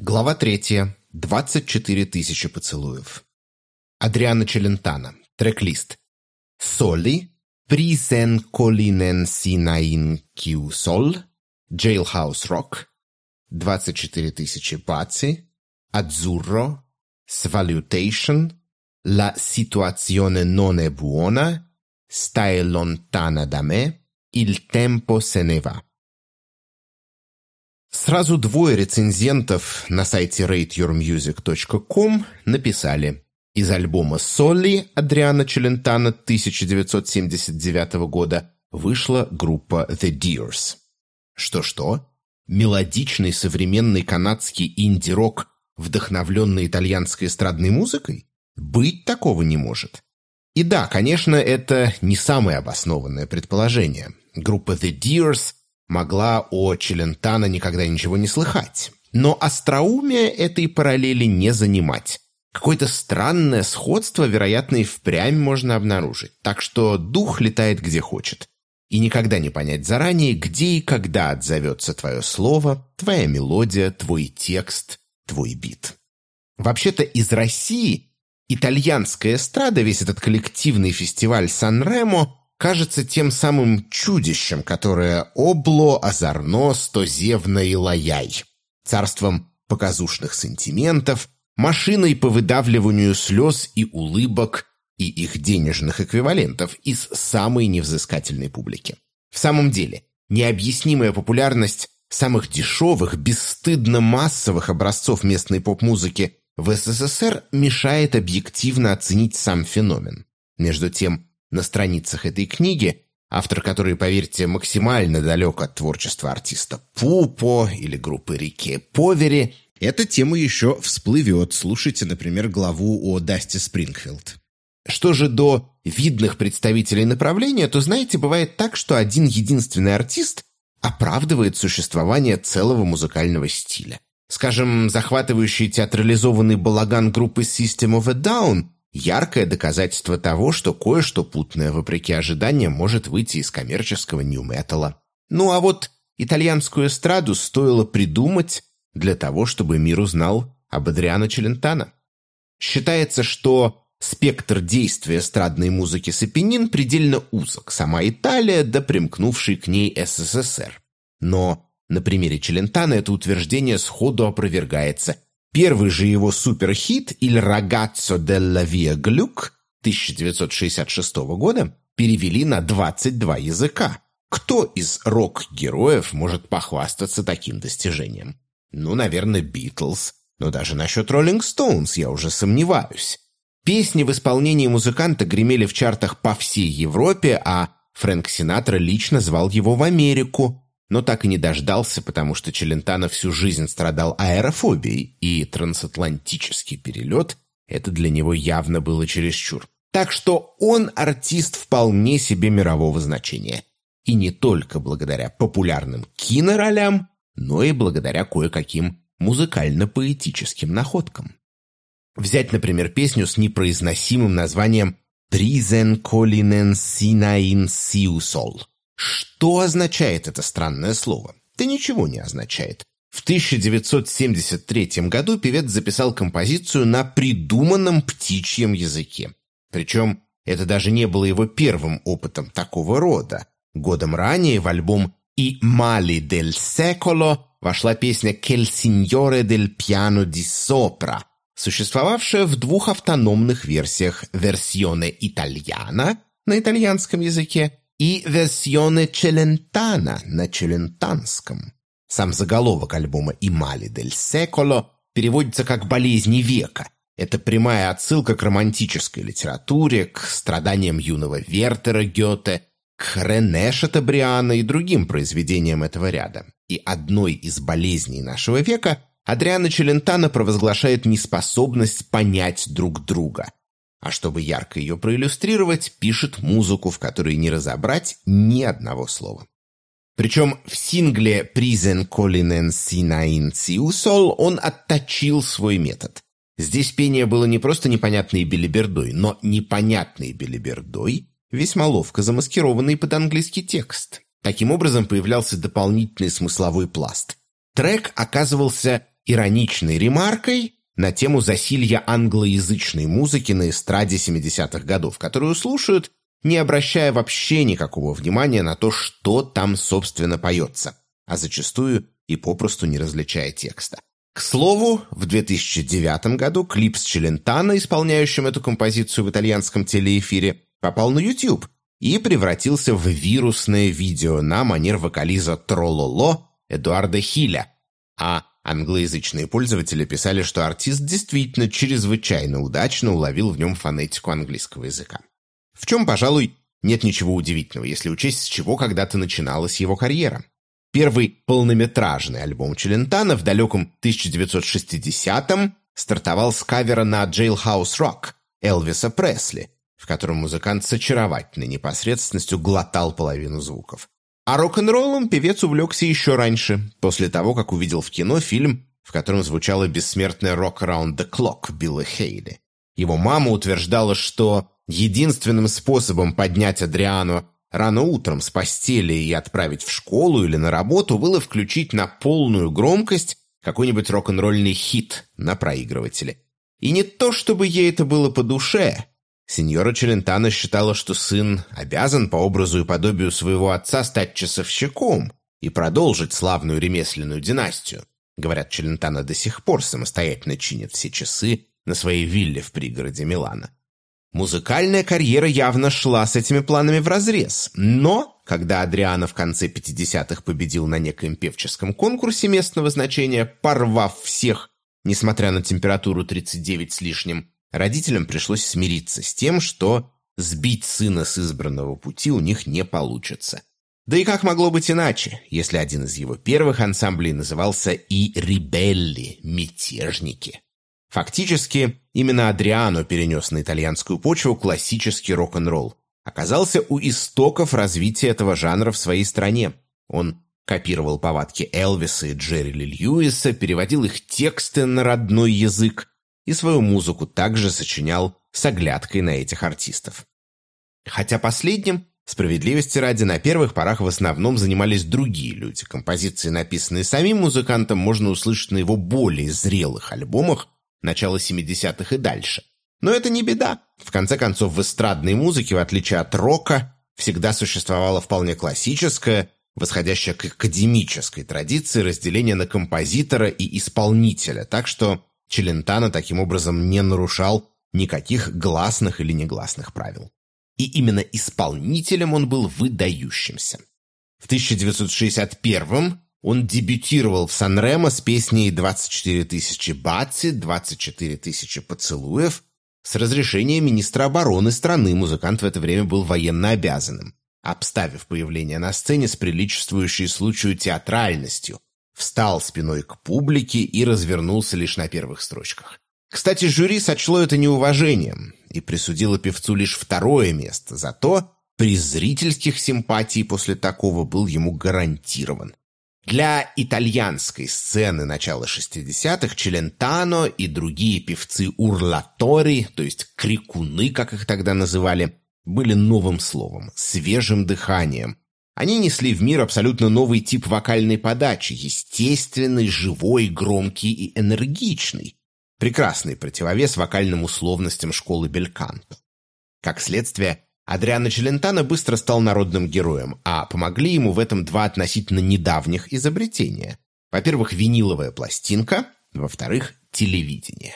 Глава третья. 24 тысячи поцелуев. Адриана Челентано. Трек-лист. Соли. Призен колинен синаин кью сол. Jailhouse Rock. 24 тысячи баци. Azzurro. Salutation. La situazione non è buona. Stai lontana da me. Il tempo se ne va. Сразу двое рецензентов на сайте rateyourmusic.com написали из альбома «Солли» Адриана Челентана 1979 года вышла группа The Deers. Что-что? Мелодичный современный канадский инди-рок, вдохновленный итальянской эстрадной музыкой? Быть такого не может. И да, конечно, это не самое обоснованное предположение. Группа The Deers могла о Челентано никогда ничего не слыхать. Но остроумие этой параллели не занимать. Какое-то странное сходство, вероятно, и впрямь можно обнаружить. Так что дух летает где хочет. И никогда не понять заранее, где и когда отзовется твое слово, твоя мелодия, твой текст, твой бит. Вообще-то из России итальянская эстрада, весь этот коллективный фестиваль Сан-Ремо, кажется тем самым чудищем, которое обло, озорно, стозевно и лаяй, царством показушных сантиментов, машиной по выдавливанию слез и улыбок и их денежных эквивалентов из самой невзыскательной публики. В самом деле, необъяснимая популярность самых дешевых, бесстыдно массовых образцов местной поп-музыки в СССР мешает объективно оценить сам феномен. Между тем, на страницах этой книги, автор которой, поверьте, максимально далек от творчества артиста Пупо или группы Рике Повери, эта тема еще всплывет. Слушайте, например, главу о Дасте Спрингфилд. Что же до видных представителей направления, то, знаете, бывает так, что один единственный артист оправдывает существование целого музыкального стиля. Скажем, захватывающий театрализованный балаган группы System of a Down – Яркое доказательство того, что кое-что путное, вопреки ожиданиям, может выйти из коммерческого нью-металла. Ну а вот итальянскую эстраду стоило придумать для того, чтобы мир узнал об Адриано Челентано. Считается, что спектр действия эстрадной музыки Сапенин предельно узок, сама Италия да примкнувший к ней СССР. Но на примере Челентано это утверждение сходу опровергается – Первый же его суперхит «Il ragazzo della via Gluck» 1966 года перевели на 22 языка. Кто из рок-героев может похвастаться таким достижением? Ну, наверное, Битлз. Но даже насчет Роллинг Стоунс я уже сомневаюсь. Песни в исполнении музыканта гремели в чартах по всей Европе, а Фрэнк Синатра лично звал его в Америку но так и не дождался, потому что Челентано всю жизнь страдал аэрофобией, и трансатлантический перелет – это для него явно было чересчур. Так что он артист вполне себе мирового значения. И не только благодаря популярным киноролям, но и благодаря кое-каким музыкально-поэтическим находкам. Взять, например, песню с непроизносимым названием «Призен колинен синаин сиусол» Что означает это странное слово? Да ничего не означает. В 1973 году певец записал композицию на придуманном птичьем языке. Причем это даже не было его первым опытом такого рода. Годом ранее в альбом «И мали дель секоло» вошла песня «Кель синьоре дель пиано ди сопра», существовавшая в двух автономных версиях «Версионе итальяна» на итальянском языке и «Версионе Челентана» на челентанском. Сам заголовок альбома «Имали дель секоло» переводится как «болезни века». Это прямая отсылка к романтической литературе, к страданиям юного Вертера Гёте, к Рене Шатабриана и другим произведениям этого ряда. И одной из болезней нашего века Адриана Челентано провозглашает неспособность понять друг друга – а чтобы ярко ее проиллюстрировать, пишет музыку, в которой не разобрать ни одного слова. Причем в сингле «Призен Колинен Синаин Сиусол» он отточил свой метод. Здесь пение было не просто непонятной белибердой, но непонятной белибердой, весьма ловко замаскированный под английский текст. Таким образом появлялся дополнительный смысловой пласт. Трек оказывался ироничной ремаркой на тему засилья англоязычной музыки на эстраде 70-х годов, которую слушают, не обращая вообще никакого внимания на то, что там, собственно, поется, а зачастую и попросту не различая текста. К слову, в 2009 году клип с Челентано, исполняющим эту композицию в итальянском телеэфире, попал на YouTube и превратился в вирусное видео на манер вокализа «Трололо» Эдуарда Хиля, а англоязычные пользователи писали, что артист действительно чрезвычайно удачно уловил в нем фонетику английского языка. В чем, пожалуй, нет ничего удивительного, если учесть, с чего когда-то начиналась его карьера. Первый полнометражный альбом Челентана в далеком 1960-м стартовал с кавера на Jailhouse Rock Элвиса Пресли, в котором музыкант с очаровательной непосредственностью глотал половину звуков. А рок-н-роллом певец увлекся еще раньше, после того, как увидел в кино фильм, в котором звучала бессмертная «Rock Around the Clock» Билла Хейли. Его мама утверждала, что единственным способом поднять Адриану рано утром с постели и отправить в школу или на работу было включить на полную громкость какой-нибудь рок-н-ролльный хит на проигрывателе. И не то, чтобы ей это было по душе. Сеньора Челентано считала, что сын обязан по образу и подобию своего отца стать часовщиком и продолжить славную ремесленную династию. Говорят, Челентано до сих пор самостоятельно чинит все часы на своей вилле в пригороде Милана. Музыкальная карьера явно шла с этими планами вразрез, но когда Адриано в конце 50-х победил на некоем певческом конкурсе местного значения, порвав всех, несмотря на температуру 39 с лишним, родителям пришлось смириться с тем, что сбить сына с избранного пути у них не получится. Да и как могло быть иначе, если один из его первых ансамблей назывался «И Рибелли» — «Мятежники». Фактически, именно Адриано перенес на итальянскую почву классический рок-н-ролл. Оказался у истоков развития этого жанра в своей стране. Он копировал повадки Элвиса и Джерри Ли Льюиса, переводил их тексты на родной язык и свою музыку также сочинял с оглядкой на этих артистов. Хотя последним, справедливости ради, на первых порах в основном занимались другие люди. Композиции, написанные самим музыкантом, можно услышать на его более зрелых альбомах, начала 70-х и дальше. Но это не беда. В конце концов, в эстрадной музыке, в отличие от рока, всегда существовало вполне классическое, восходящее к академической традиции разделение на композитора и исполнителя, так что Челентано таким образом не нарушал никаких гласных или негласных правил. И именно исполнителем он был выдающимся. В 1961 он дебютировал в Сан-Ремо с песней «24 тысячи батси», «24 тысячи поцелуев». С разрешения министра обороны страны музыкант в это время был военно обязанным, обставив появление на сцене с приличествующей случаю театральностью, встал спиной к публике и развернулся лишь на первых строчках. Кстати, жюри сочло это неуважением и присудило певцу лишь второе место, зато приз зрительских симпатий после такого был ему гарантирован. Для итальянской сцены начала 60-х Челентано и другие певцы урлатори, то есть крикуны, как их тогда называли, были новым словом, свежим дыханием. Они несли в мир абсолютно новый тип вокальной подачи, естественный, живой, громкий и энергичный. Прекрасный противовес вокальным условностям школы Бельканто. Как следствие, Адриано Челентано быстро стал народным героем, а помогли ему в этом два относительно недавних изобретения. Во-первых, виниловая пластинка, во-вторых, телевидение.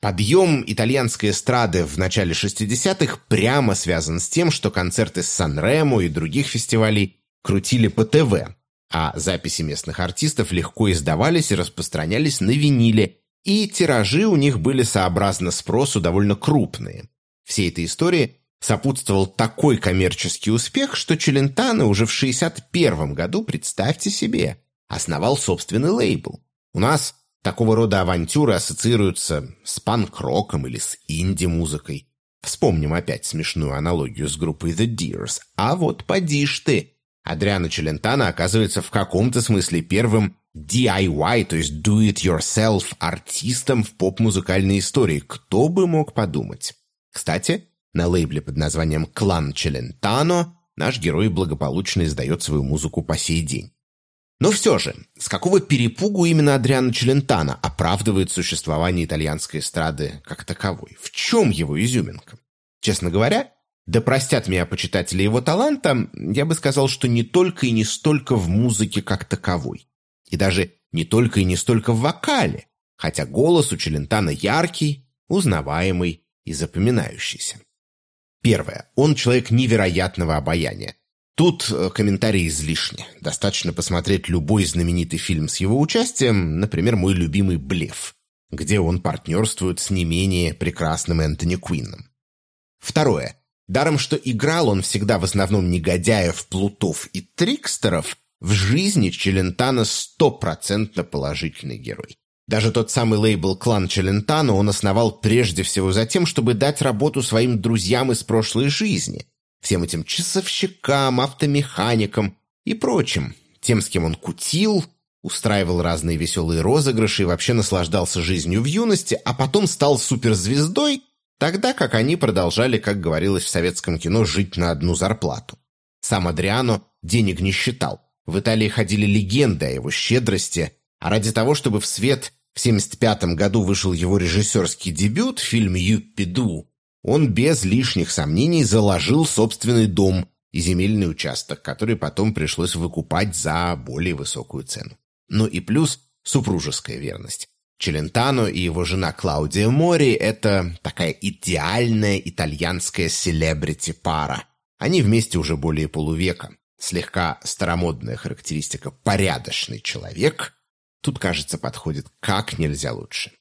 Подъем итальянской эстрады в начале 60-х прямо связан с тем, что концерты с Сан-Ремо и других фестивалей крутили по ТВ, а записи местных артистов легко издавались и распространялись на виниле, и тиражи у них были сообразно спросу довольно крупные. Всей этой истории сопутствовал такой коммерческий успех, что Челентано уже в 61 году, представьте себе, основал собственный лейбл. У нас такого рода авантюры ассоциируются с панк-роком или с инди-музыкой. Вспомним опять смешную аналогию с группой The Deers. А вот поди ж ты! Адриано Челентано оказывается в каком-то смысле первым DIY, то есть do-it-yourself артистом в поп-музыкальной истории. Кто бы мог подумать? Кстати, на лейбле под названием «Клан Челентано» наш герой благополучно издает свою музыку по сей день. Но все же, с какого перепугу именно Адриано Челентано оправдывает существование итальянской эстрады как таковой? В чем его изюминка? Честно говоря, да простят меня почитатели его таланта, я бы сказал, что не только и не столько в музыке как таковой. И даже не только и не столько в вокале, хотя голос у Челентано яркий, узнаваемый и запоминающийся. Первое. Он человек невероятного обаяния. Тут э, комментарии излишни. Достаточно посмотреть любой знаменитый фильм с его участием, например, мой любимый «Блеф», где он партнерствует с не менее прекрасным Энтони Куинном. Второе. Даром, что играл он всегда в основном негодяев, плутов и трикстеров, в жизни Челентано стопроцентно положительный герой. Даже тот самый лейбл «Клан Челентано» он основал прежде всего за тем, чтобы дать работу своим друзьям из прошлой жизни, всем этим часовщикам, автомеханикам и прочим, тем, с кем он кутил, устраивал разные веселые розыгрыши и вообще наслаждался жизнью в юности, а потом стал суперзвездой, тогда как они продолжали, как говорилось в советском кино, жить на одну зарплату. Сам Адриано денег не считал. В Италии ходили легенды о его щедрости, а ради того, чтобы в свет в 1975 году вышел его режиссерский дебют, фильм «Юппиду», он без лишних сомнений заложил собственный дом и земельный участок, который потом пришлось выкупать за более высокую цену. Ну и плюс супружеская верность. Челентано и его жена Клаудия Мори – это такая идеальная итальянская селебрити-пара. Они вместе уже более полувека. Слегка старомодная характеристика «порядочный человек» тут, кажется, подходит как нельзя лучше.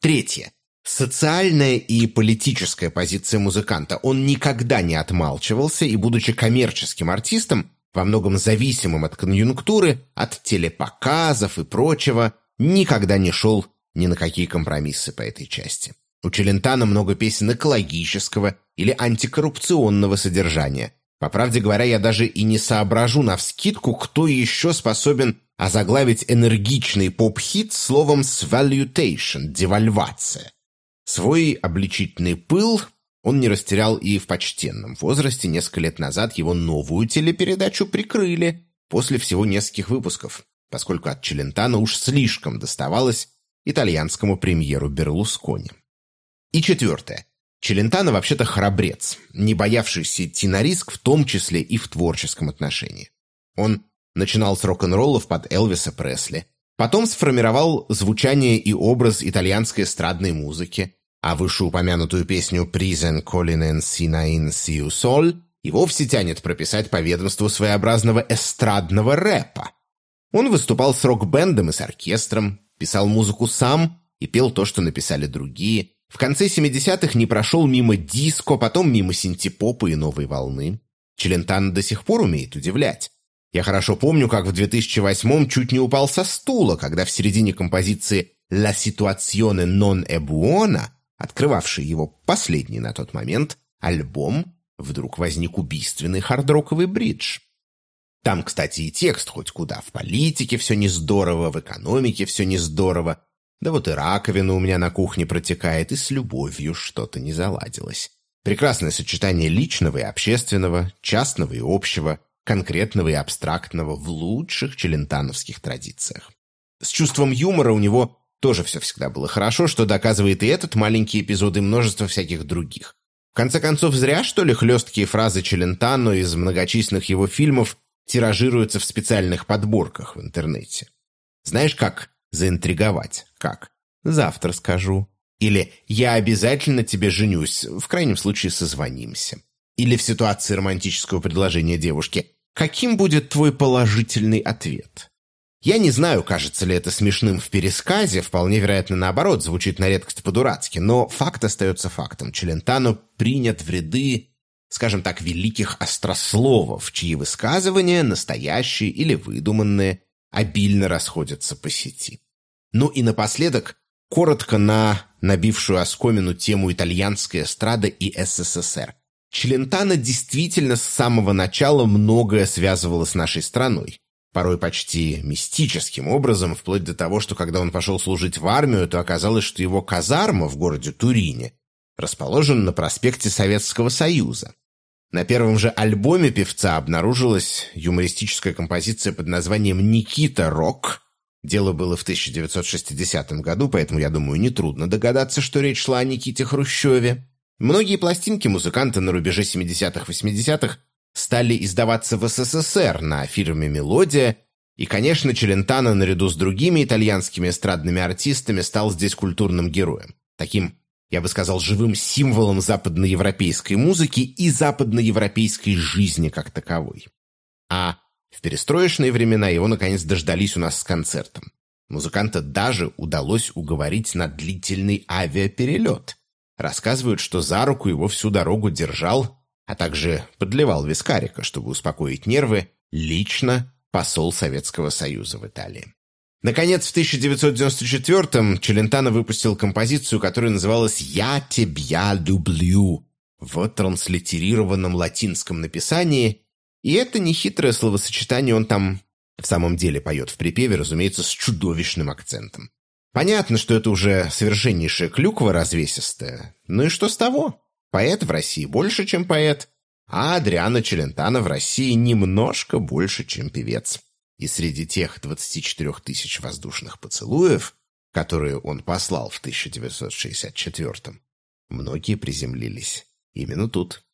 Третье. Социальная и политическая позиция музыканта. Он никогда не отмалчивался и, будучи коммерческим артистом, во многом зависимым от конъюнктуры, от телепоказов и прочего, никогда не шел ни на какие компромиссы по этой части. У Челентана много песен экологического или антикоррупционного содержания. По правде говоря, я даже и не соображу навскидку, кто еще способен озаглавить энергичный поп-хит словом «svalutation» – «девальвация». Свой обличительный пыл он не растерял и в почтенном возрасте. Несколько лет назад его новую телепередачу прикрыли после всего нескольких выпусков, поскольку от Челентана уж слишком доставалось итальянскому премьеру Берлускони. И четвертое. Челентано вообще-то храбрец, не боявшийся идти на риск, в том числе и в творческом отношении. Он начинал с рок-н-роллов под Элвиса Пресли, потом сформировал звучание и образ итальянской эстрадной музыки, а вышеупомянутую песню «Prisen Colinen Sinain Siu Sol» и вовсе тянет прописать по ведомству своеобразного эстрадного рэпа. Он выступал с рок-бендом и с оркестром, писал музыку сам и пел то, что написали другие. В конце 70-х не прошел мимо диско, потом мимо синтепопа и новой волны. Челентано до сих пор умеет удивлять. Я хорошо помню, как в 2008-м чуть не упал со стула, когда в середине композиции «La situazione non è buona» открывавший его последний на тот момент альбом, вдруг возник убийственный хардроковый бридж. Там, кстати, и текст хоть куда. В политике все не здорово, в экономике все не здорово. Да вот и раковина у меня на кухне протекает, и с любовью что-то не заладилось. Прекрасное сочетание личного и общественного, частного и общего, конкретного и абстрактного в лучших челентановских традициях. С чувством юмора у него тоже все всегда было хорошо, что доказывает и этот маленький эпизод, и множество всяких других. В конце концов, зря, что ли, хлесткие фразы Челентано из многочисленных его фильмов тиражируются в специальных подборках в интернете. Знаешь, как заинтриговать? Как? Завтра скажу. Или «Я обязательно тебе женюсь», в крайнем случае созвонимся. Или в ситуации романтического предложения девушки «Каким будет твой положительный ответ?» Я не знаю, кажется ли это смешным в пересказе, вполне вероятно, наоборот, звучит на редкость по-дурацки, но факт остается фактом. Челентано принят в ряды, скажем так, великих острословов, чьи высказывания, настоящие или выдуманные, обильно расходятся по сети. Ну и напоследок, коротко на набившую оскомину тему итальянской эстрады и СССР. Челентано действительно с самого начала многое связывало с нашей страной порой почти мистическим образом, вплоть до того, что когда он пошел служить в армию, то оказалось, что его казарма в городе Турине расположена на проспекте Советского Союза. На первом же альбоме певца обнаружилась юмористическая композиция под названием «Никита Рок». Дело было в 1960 году, поэтому, я думаю, нетрудно догадаться, что речь шла о Никите Хрущеве. Многие пластинки музыканта на рубеже 70-х-80-х стали издаваться в СССР на фирме «Мелодия», и, конечно, Челентано наряду с другими итальянскими эстрадными артистами стал здесь культурным героем. Таким я бы сказал, живым символом западноевропейской музыки и западноевропейской жизни как таковой. А в перестроечные времена его, наконец, дождались у нас с концертом. Музыканта даже удалось уговорить на длительный авиаперелет. Рассказывают, что за руку его всю дорогу держал, а также подливал вискарика, чтобы успокоить нервы, лично посол Советского Союза в Италии. Наконец, в 1994-м Челентано выпустил композицию, которая называлась «Я тебя люблю» в транслитерированном латинском написании, и это нехитрое словосочетание он там в самом деле поет в припеве, разумеется, с чудовищным акцентом. Понятно, что это уже совершеннейшая клюква развесистая. Ну и что с того? Поэт в России больше, чем поэт, а Адриана Челентано в России немножко больше, чем певец. И среди тех 24 тысяч воздушных поцелуев, которые он послал в 1964-м, многие приземлились именно тут.